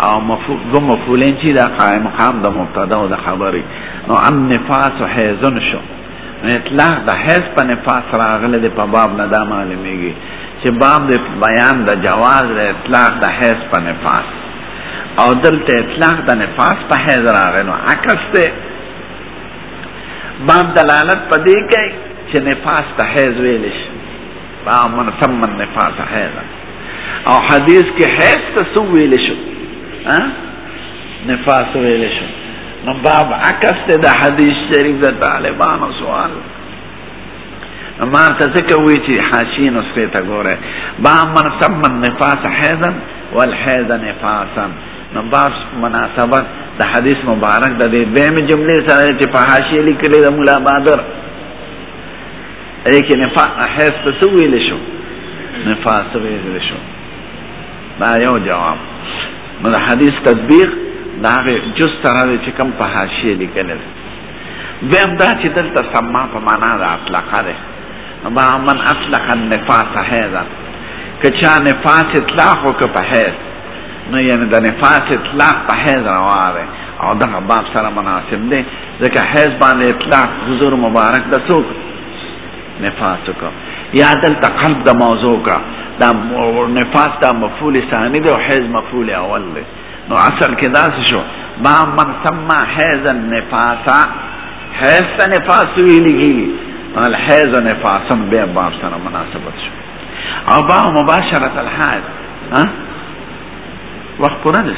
او مفعول دو مفعولین چې دا قائم مقام د مبتدا او د خبرې نو ان نفاس حیزن شو نو اطلاق د حیض په نفاس راغلی دی په باب نه دا معلومیږي چې باب د بیان د جواز د اطلاق د حیض په نفاس او دلته اطلاق د نفاس په حیض راغی نو عکس دی باب دلالت په دې کوي چې نفاس ته حیض ویل شي با من سم النفاس حیض او حدیث کې حیض ته سو ویل شو نفاس ویل شو نو باب عکس ته د حدیث شریف د طالبانو سوال ما ته ځکه وی چې حاشیه نسخه ته ګوره با من سم النفاس حیضا والحیض نفاسا نو باب مناسبت د حدیث مبارک د دې بهم جملې سره چې په حاشیه لیکلې د مولا بادر لیکن نفاس حیض ته ویل شو نفاس ویل شو دا یو جواب نو د حدیث تطبیق دا هغه جز سره دی چې کوم په حاشیه لیکل دی دویم دا چې دلته سما په معنا د اطلقه دی ما من اطلق النفاس حیضا که چا نفاس اطلاق وکړه په حیض نو یعنې د نفاس اطلاق په حیض روا دی او دغه باب سره مناسب دی ځکه حیض باندې اطلاق حضور مبارک د څوک نفاس وکړه یا دلته قلب د موضوع کا دا نفاس دا مفعول ثانی دی او حیض مفعول اول دی نو اصل کې دا شو ما من سما حیض النفاسا حیض ته نفاس ویلږي الحیض و نفاسم بیا باب سره مناسبت شو او با مباشرت الحیض ها وخت پوره دی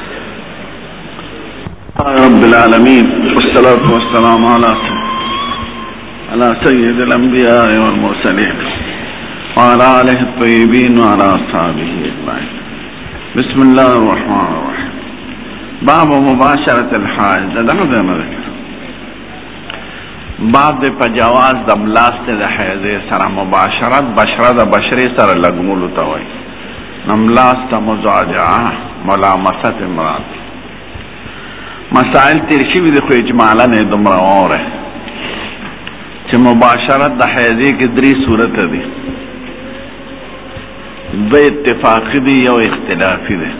رب العالمين والصلاة والسلام على سيدنا على سيد الأنبياء والمرسلين وعلى آله الطيبين وعلى أصحابه أجمعين بسم الله الرحمن الرحيم باب مباشرة الحاج ده ده ده ده باب ده په جواز د ملاست د حیزه سره مباشرت بشره د بشری سره لګمول ته وای نملاست مزاجعه ملامست مراد مسائل تیر شوي دي خو اجمالا یې دومره واوره چې مباشرت د حیضې کې درې صورت دي دوه اتفاقي دي یو اختلافي دی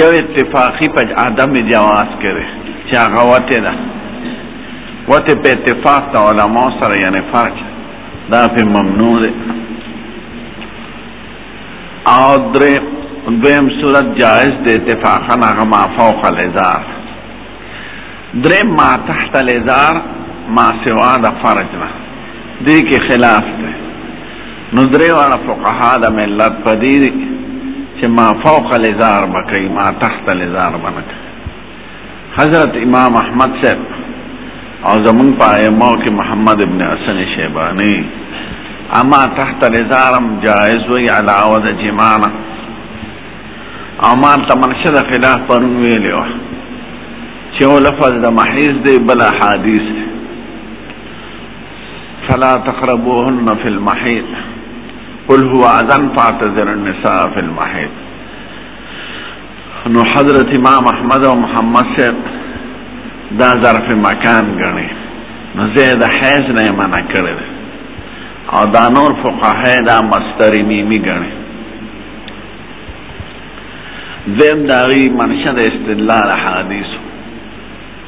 یو اتفاقي په عدم جواز کې دی چې هغه وته ده وته په اتفاق د علماو سره یعنې فرق دا په ممنوع دی او درې دویم صورت جائز دی اتفاقا هغه ما فوق الازار درې ما تحت الازار ما سوا د فرج نه دې کې خلاف دی نو درې واړه فقها د ملت په دې چې ما فوق الازار بکې ما تحت الازار بنکې حضرت امام احمد صاحب او زمون په ائمه کې محمد ابن حسن شیبانی اما تحت الازارم جائز وی علاوه د جمانا اما تمنشه د خلاف پرون ویلی و چې یو لفظ د محیز دی بل حدیث دی فلا تقربوهن فی المحیط قل هو اذن فاعتذر النساء فی المحیط نو حضرت امام احمد او محمد صاحب دا ظرف مکان ګڼي نو زه د حیض نه منع کړی دی او دا نور فقها دا مصدر میمی ګڼي دویم د هغوی منشه د استدلال حدیثو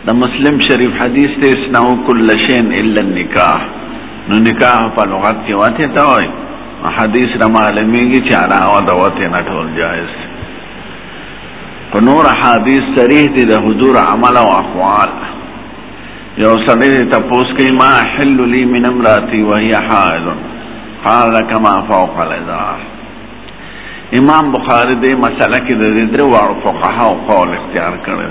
د مسلم شریف حدیث ته اسناو کل شین الا النکاح نو نکاح په لغت کې وته تا وای حدیث را معلومیږي چې علاوه د وته نه ټول جائز په نور حدیث صریح دي د حضور عمل او اقوال یو سړی ته تپوس کوي ما حل لي من امراتي وهي حائل قال كما فوق الازار امام بخاری دې مسله کې د درو واړو فقها او قول اختیار کړی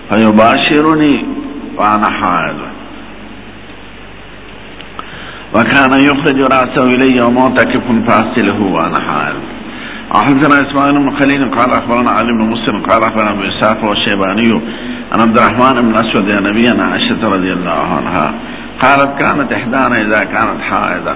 فيباشرني وانا حائض وكان يخرج رأسه إلي ومعتكف فأسأله وأنا حائل أحدثنا إسماعيل بن خليل قال أخبرنا علي بن مسلم قال أخبرنا أبو إسحاق والشيباني عن عبد الرحمن بن أسود يا نبينا عائشة رضي الله عنها قالت كانت إحدانا إذا كانت حائضا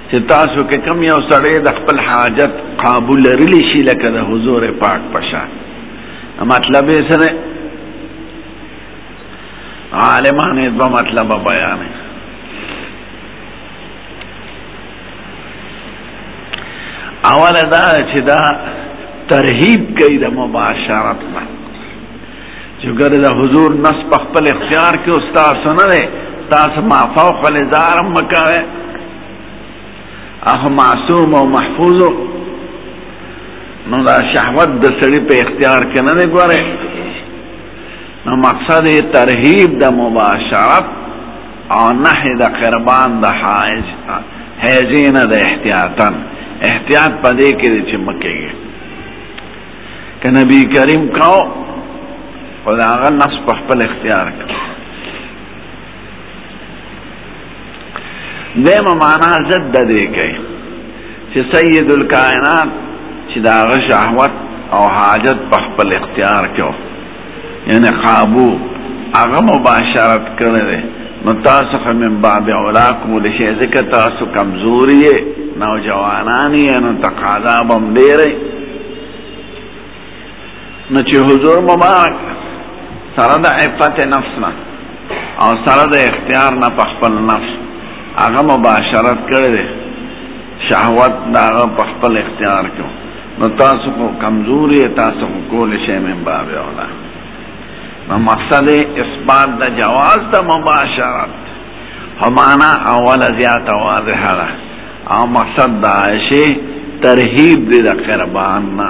چې تاسو کې کم یو سړی د خپل حاجت قابو لرلی شي لکه د حضور پاک پشا مطلب یې سره عالمان یې دوه مطلب بیان اول دا چې دا ترهیب کوي د مباشرت نه چې ګره د حضور نس په خپل اختیار کې استاد سره نه تاسو ما فوق الازار مکاوه اخو معصوم او محفوظ نو دا شهوت د سړی په اختیار کې نه ګوره نو مقصد یې ترهیب د مباشرت او نهی د قربان د حائز حیزین د احتیاطا احتیاط پدې کې چې مکه که نبی کریم کو خو د هغه نفس په خپل اختیار کو دیمه معنا ضد د دې کوي چې سید الکائنات چې د هغه شهوت او حاجت په خپل اختیار کو یعنی قابو هغه مباشرت کړی دی نو تاسو خو من باب اولا کولی شئ ځکه تاسو کمزوري یې نوجوانان یې نو تقاضا به هم ډېره نو چې حضور مبارک سره د عفت نفس نه او سره د اختیار نه په خپل نفس هغه مباشرت کړی دی شهوت د هغه په خپل اختیار کې نو تاسو خو کمزوري یې، تاسو خو کولی شئ من باب اولی. نو مقصد یې اثبات د جواز د مباشرت خو معنا اوله زیاته واضحه ده او مقصد د عایشې ترهیب دی د قربان نه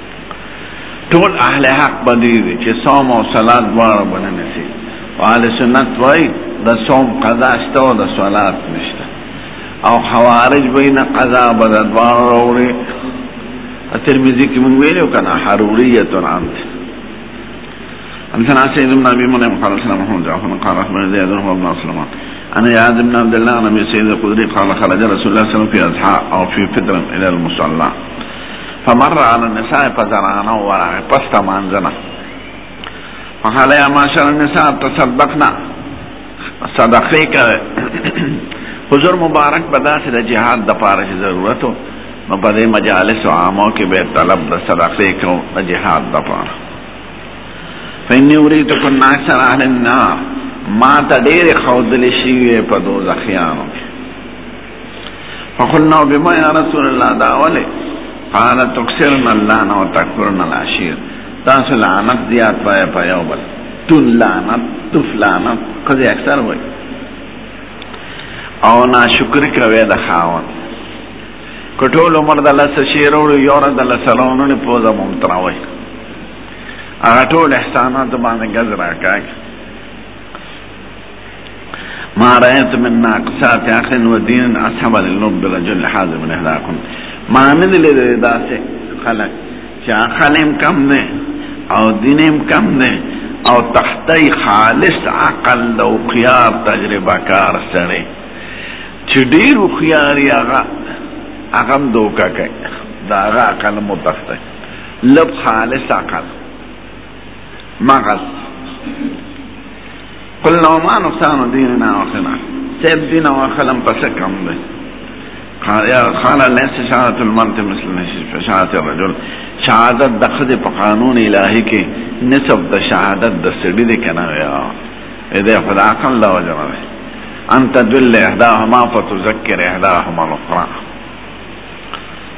ټول اهل حق باندې دي چې صوم او صلات دواړه باندې نشي او اهل سنت وایي د صوم قضا شته او د صلات نشته او خوارج به نه قضا به د دواړو راوړي ترمذي کې مونږ ویلو کنه حروریه انت عن سنة سيد بن أبي مريم قال سلام محمد جعفر قال أخبرني زيد بن بن أسلم أنا يعز بن عبد الله نبي سيد القدري قال خرج رسول الله صلى الله عليه وسلم في أضحى أو في فطر إلى المصلى فمر على النساء فزرعنا ورعه پس تمانزنا فقال يا معشر النساء تصدقنا صدقه کوي حضور مبارک په داسې د جهاد د پاره چې ضرورت نو په دې مجالس او عامو کې به طلب د صدقه کو د جهاد د پاره فإني أريد كن أكثر أهل النار ما ته ډېرې ښودلې شوي په دوزخیانو کې فقلنا بما يا رسول الله دا اوله قال تكسرن اللعن وتكفرن العشير تاسو لعنت زیات پای په یو بل تون لعنت تف لعنت کله اکثر وای او ناشکر کوي د خاون کټول عمر د الله سشیر او یو ورځ د الله سلامونه نه پوزا مونږ تراوي هغه ټول احسانات باندې غزرا کاږي ما رأيت من ناقصات اخ و دین اصحاب النوب برجل حاضر من احداکم ما نه دي لیدلې داسې خلک چې عقل هم کم دی او دین هم کم دی او تحتی خالص عقل د هوښیار تجربه کار سړی چې ډېر هوښیار یې هغه هغه هم دوکه کوي د هغه عقل مو تښتی لب خالص عقل مغز قل لو ما نقصان ديننا وخنا سيب دينا وخلم بسكم به قال يا قال ليس شهادة المرأة مثل شهادة الرجل شهادت د خدای په قانون الهي کې نسب د شهادت د سړي دی کنه یا دې خدای عقل لا وجره انت دل احداهما فتذكر احداهما الاخرى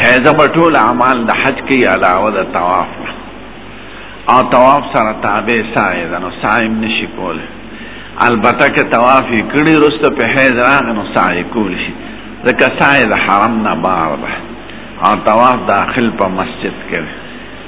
حیزه په ټول اعمال د حج کې علاوه د طواف او طواف سره تابع سعی ده نو سعی هم نشي کولی البته که طواف یې کړي وروسته په حیض راغی نو سعی کولی شي ځکه سعی د حرم نه بار ده او طواف داخل په مسجد کې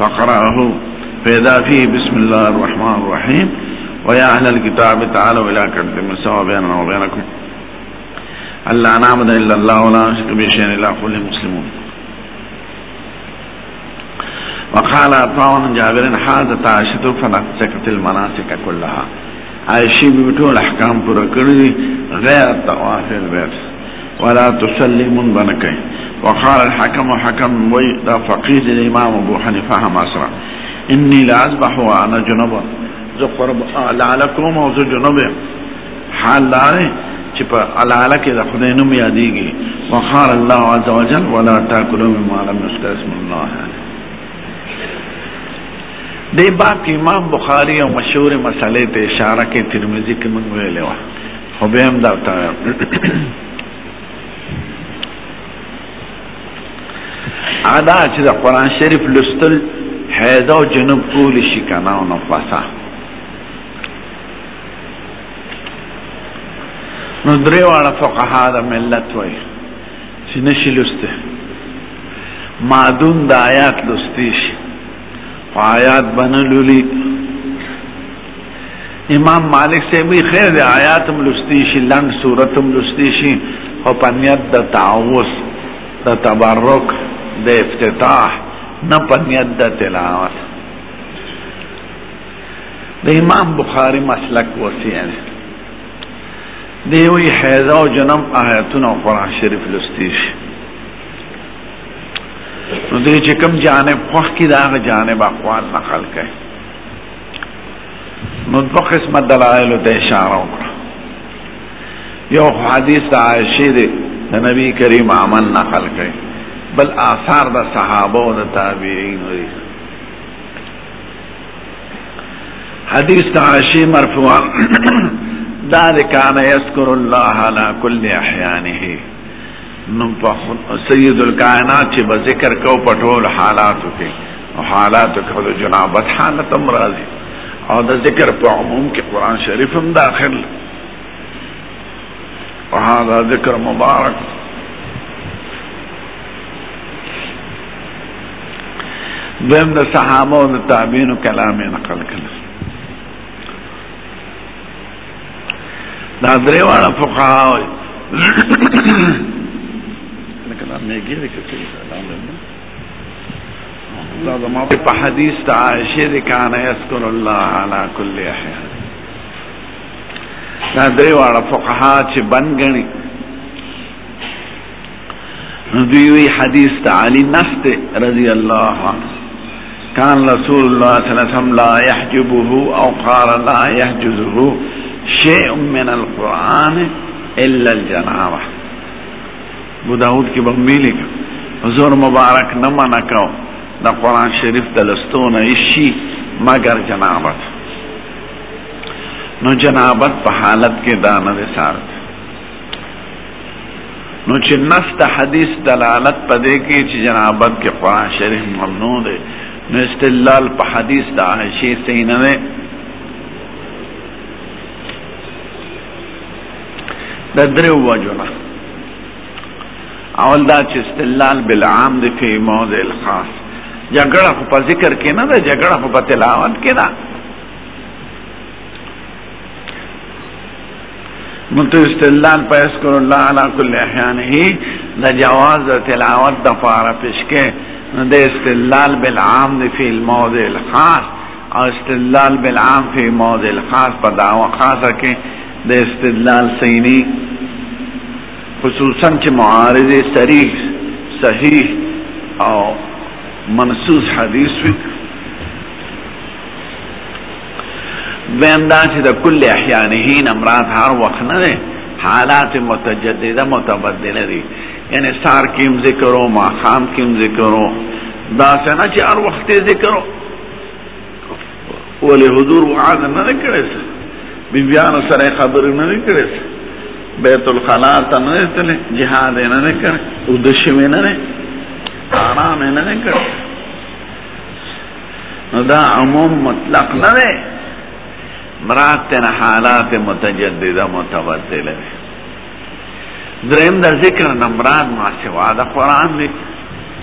فقرأه فإذا فيه بسم الله الرحمن الرحيم ويا أهل الكتاب تعالوا إلى كتب من سوا بيننا وبينكم ألا نعبد إلا الله ولا نشرك به شيئا إلا كل مسلمون وقال طاون جابر تعشت عائشة سكت المناسك كلها عائشې بي بي ټول احکام پوره کړي دي غیر طواف البیت ولا تصلي مونږ به نه کوي وقال الحکم حکم وایي دا فقیه دی د امام ابو حنیفه هم اسره انی لا اذبح وانا جنبا زه قرب لاله کوم او زه جنب یم حال دا دی چې په لاله کې د خدای نوم یادېږي وقال الله عز وجل ولا تاکلوا مما لم یذکر اسم الله علیه دې باب کې امام بخاری او مشهور مسلې ته اشاره کوي ترمذی کې موږ ویلې و خو به هم دا تا ادا چې د قران شریف لستل حیض او جنوب کول شي کنه او نفاسا نو درې واړه فقها د ملت وایي چې نشي لسته معدوم د آیات لستی شي خو آیات بنه لولي امام مالک سیبی خیر دی آیاتم لستی شي لنډ صورتم لستی شي خو په نیت د تعوذ د تبرک د افتتاح نه په نیت د تلاوت د امام بخاری مسلک وسیع دی دی وی حیضه او جنم آیتونه او قرآن شریف لستی شي نو دی چې کم جانب خوخ کی دا هغه جانب اقوال نقل کړي نو په قسمه دلایل ته اشاره وکړه یو حدیث د عائشه دی د نبی کریم عمل نقل کړي بل آثار د صحابه او د تابعین دی حدیث تعاشی مرفوع دا د کان یذکر الله علی کل احیانه نو په سید الکائنات چې به ذکر کو په ټول حالاتو کې او حالاتو کې د جنابت حالت هم راځي او د ذکر په عموم کې قران شریف هم داخل وهذا ذکر مبارک دیم د صحابه او د تابعین کلام یې نقل کړل دا درې واړه فقها وي کلام نه کېږي کتلی کلام دا زما په حدیث ته عائشه دې کانه یذکر الله علی کل احیان دا درې واړه فقها چې بند غني نو دوی وی حدیث ته علی نفس رضی الله عنه كان رسول الله صلى الله عليه وسلم لا يحجبه او قال لا يحجزه شيء من القرآن الا الجنابه ابو داود کې به ملي حضور مبارک نه منع کو د قرآن شریف د لستونه شي مگر جنابت نو جنابت په حالت کې دا نه دی ثابت نو چې نص د حدیث دلالت په دې کې چې جنابت کې قرآن شریف ممنوع دی نو استدلال په حدیث د عائشې صحیح نه دی د درو وجو نه اول دا چې استدلال بالعام دی په موضع الخاص جګړه خو په ذکر کې نه ده جګړه خو په تلاوت کې ده منتو استدلال په اسکر الله علی کل احیانه د جواز د تلاوت د پاره پشکه د استدلال بالعام دی فی الموضع الخاص او استدلال بالعام فی موضع الخاص په دعوه خاصه کې د استدلال سینی خصوصا چې معارض صریح صحیح او منصوص حدیث وي دویم دا چې د کل احیانه نه مراد هر وخت نه دی حالات متجدده متبدله دي یعنی سار کیم ذکر او ماخام کیم ذکر او دا څنګه چې هر وخت ذکر او ولې حضور وعد نه کړی بی بیان سره خبرې نه کړې بیت الخلا ته نه تلې جهاد نه کړ او د شوی نه آرام نه کړ نو دا عموم مطلق نه دی مراد تر حالات متجدده متبدله دریم د ذکر نه مراد ما سوا د قران دی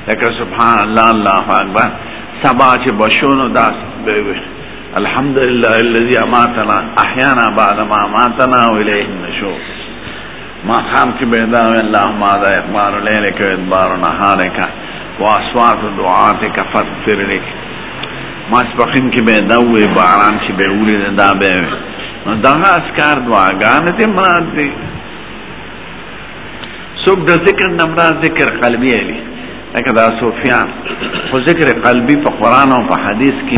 لکه سبحان الله الله اکبر سبا چې بشونو دا الحمد لله الذي اماتنا احيانا بعد ما اماتنا واليه النشور ماښام کې به دا الله ما دا اقبار لیل کې ادبار نهار کا واسوات دعات کا فتر لیک ماسپخین کې به دا وې باران چې به وړي دا به دا اسکار دعاګان دې مراد دې څوک د ذکر نه مراد ذکر قلبي علي لکه دا صوفیان خو ذکر قلبي په قران او په حديث کې